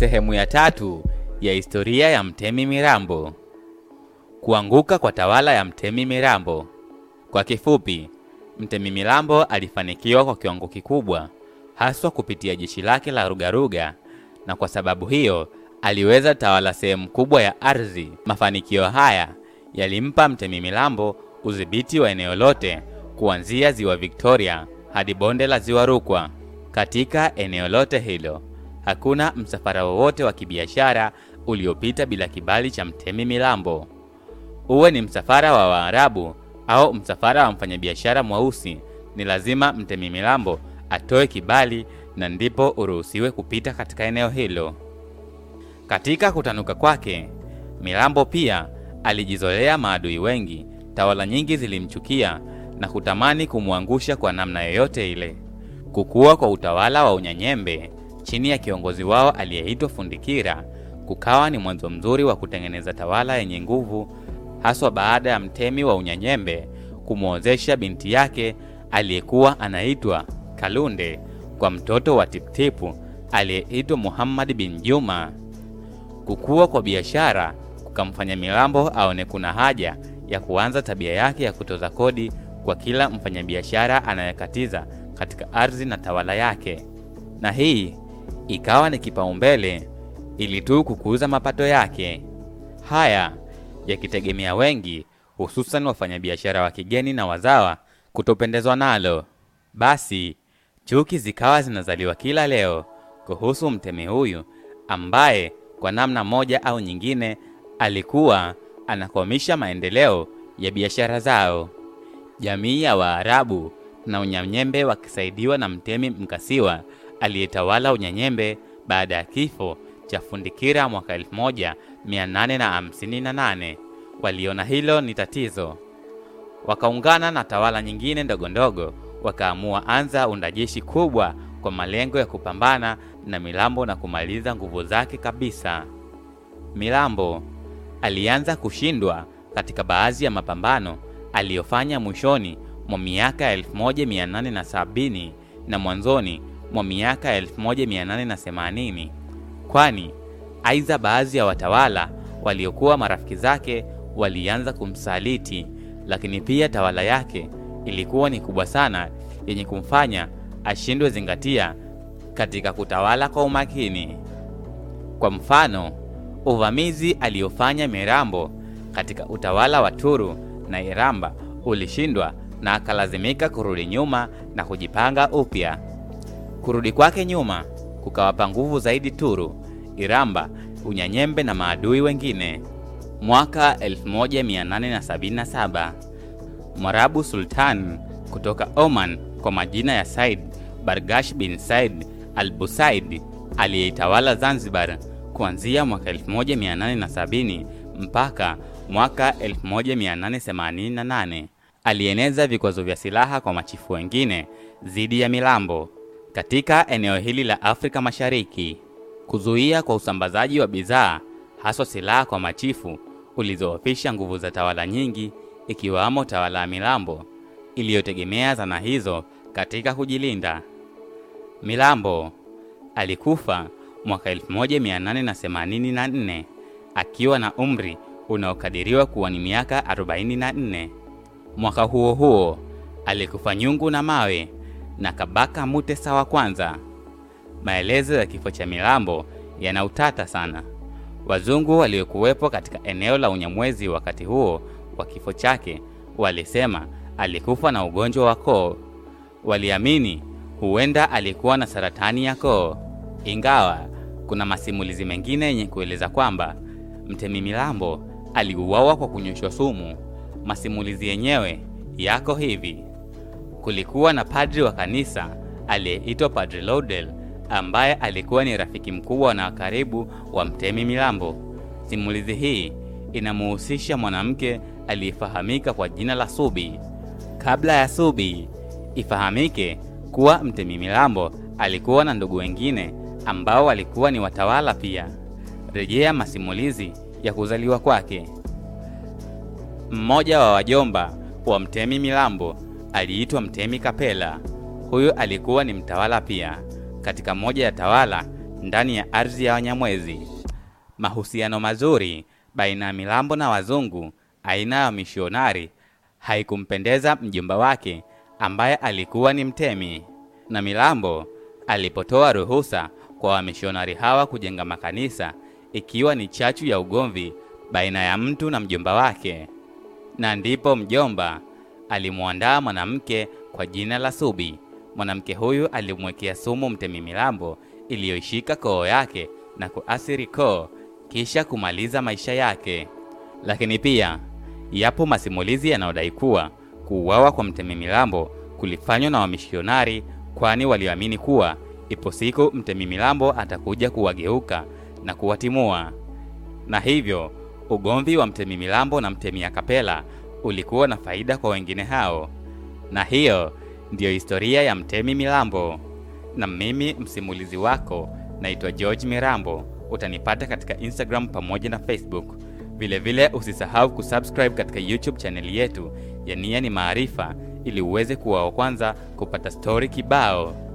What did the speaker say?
Sehemu ya tatu ya historia ya Mtemi Mirambo. Kuanguka kwa tawala ya Mtemi Mirambo. Kwa kifupi, Mtemi Mirambo alifanikiwa kwa kiwango kikubwa, haswa kupitia jeshi lake la Rugaruga, na kwa sababu hiyo aliweza tawala sehemu kubwa ya ardhi. Mafanikio haya yalimpa Mtemi Mirambo udhibiti wa eneo lote kuanzia ziwa Victoria hadi bonde la ziwa Rukwa. Katika eneo lote hilo hakuna msafara wowote wa kibiashara uliopita bila kibali cha Mtemi milambo. Uwe ni msafara wa Waarabu au msafara wa mfanyabiashara mweusi, ni lazima Mtemi milambo atoe kibali na ndipo uruhusiwe kupita katika eneo hilo. Katika kutanuka kwake, Milambo pia alijizolea maadui wengi. Tawala nyingi zilimchukia na kutamani kumwangusha kwa namna yoyote ile. Kukua kwa utawala wa Unyanyembe chini ya kiongozi wao aliyeitwa Fundikira kukawa ni mwanzo mzuri wa kutengeneza tawala yenye nguvu, haswa baada ya mtemi wa Unyanyembe kumwozesha binti yake aliyekuwa anaitwa Kalunde kwa mtoto wa Tiptipu aliyeitwa Muhammad bin Juma. Kukua kwa biashara kukamfanya Milambo aone kuna haja ya kuanza tabia yake ya kutoza kodi kwa kila mfanyabiashara anayekatiza katika ardhi na tawala yake, na hii ikawa ni kipaumbele ili tu kukuza mapato yake, haya yakitegemea wengi, hususan wafanyabiashara wa kigeni na wazawa kutopendezwa nalo. Basi chuki zikawa zinazaliwa kila leo kuhusu mtemi huyu ambaye kwa namna moja au nyingine alikuwa anakwamisha maendeleo ya biashara zao. Jamii ya Waarabu na Unyanyembe wakisaidiwa na Mtemi Mkasiwa aliyetawala Unyanyembe baada ya kifo cha Fundikira mwaka 1858 waliona hilo ni tatizo, wakaungana na tawala nyingine ndogo ndogo, wakaamua anza unda jeshi kubwa kwa malengo ya kupambana na Milambo na kumaliza nguvu zake kabisa. Milambo alianza kushindwa katika baadhi ya mapambano aliyofanya mwishoni mwa miaka ya 1870 na mwanzoni mwa miaka ya 1880, kwani aidha baadhi ya watawala waliokuwa marafiki zake walianza kumsaliti, lakini pia tawala yake ilikuwa ni kubwa sana yenye kumfanya ashindwe zingatia katika kutawala kwa umakini. Kwa mfano, uvamizi aliofanya Mirambo katika utawala wa Turu na Iramba ulishindwa na akalazimika kurudi nyuma na kujipanga upya. Kurudi kwake nyuma kukawapa nguvu zaidi Turu, Iramba, Unyanyembe na maadui wengine. Mwaka 1877 Mwarabu Sultan kutoka Oman kwa majina ya Said Bargash bin Said al-Busaid aliyeitawala Zanzibar kuanzia mwaka 1870 mpaka mwaka 1888 alieneza vikwazo vya silaha kwa machifu wengine dhidi ya milambo katika eneo hili la Afrika Mashariki. Kuzuia kwa usambazaji wa bidhaa haswa silaha kwa machifu ulizoofisha nguvu za tawala nyingi ikiwamo tawala ya milambo iliyotegemea zana hizo katika kujilinda. Milambo alikufa mwaka 1884 akiwa na umri unaokadiriwa kuwa ni miaka 44. Mwaka huo huo alikufa nyungu na mawe na Kabaka Mutesa wa kwanza. Maelezo ya kifo cha Milambo yana utata sana. Wazungu waliokuwepo katika eneo la Unyamwezi wakati huo wa kifo chake walisema alikufa na ugonjwa wa koo. Waliamini huenda alikuwa na saratani ya koo, ingawa kuna masimulizi mengine yenye kueleza kwamba Mtemi Milambo aliuawa kwa kunyoshwa sumu. Masimulizi yenyewe yako hivi: kulikuwa na padri wa kanisa aliyeitwa Padri Lodel ambaye alikuwa ni rafiki mkubwa na karibu wa Mtemi milambo. Simulizi hii inamuhusisha mwanamke aliyefahamika kwa jina la Subi. Kabla ya Subi ifahamike kuwa Mtemi milambo alikuwa na ndugu wengine ambao walikuwa ni watawala pia. Rejea masimulizi ya kuzaliwa kwake. Mmoja wa wajomba wa Mtemi Milambo aliitwa Mtemi Kapela. Huyu alikuwa ni mtawala pia katika moja ya tawala ndani ya ardhi ya Wanyamwezi. Mahusiano mazuri baina ya Milambo na wazungu aina ya wamishionari haikumpendeza mjomba wake ambaye alikuwa ni mtemi, na Milambo alipotoa ruhusa kwa wamishonari hawa kujenga makanisa, ikiwa ni chachu ya ugomvi baina ya mtu na mjomba wake, na ndipo mjomba alimwandaa mwanamke kwa jina la Subi. Mwanamke huyu alimwekea sumu mtemi Milambo iliyoishika koo yake na kuathiri koo kisha kumaliza maisha yake. Lakini pia yapo masimulizi yanayodai kuwa kuuawa kwa mtemi Milambo kulifanywa na wamishionari, kwani walioamini kuwa ipo siku mtemi Milambo atakuja kuwageuka na kuwatimua, na hivyo ugomvi wa mtemi Milambo na mtemi kapela ulikuwa na faida kwa wengine hao, na hiyo ndiyo historia ya mtemi Milambo. Na mimi msimulizi wako naitwa George Mirambo. Utanipata katika Instagram pamoja na Facebook. Vilevile usisahau kusubscribe katika YouTube chaneli yetu ya Nia ni Maarifa ili uweze kuwa wa kwanza kupata stori kibao.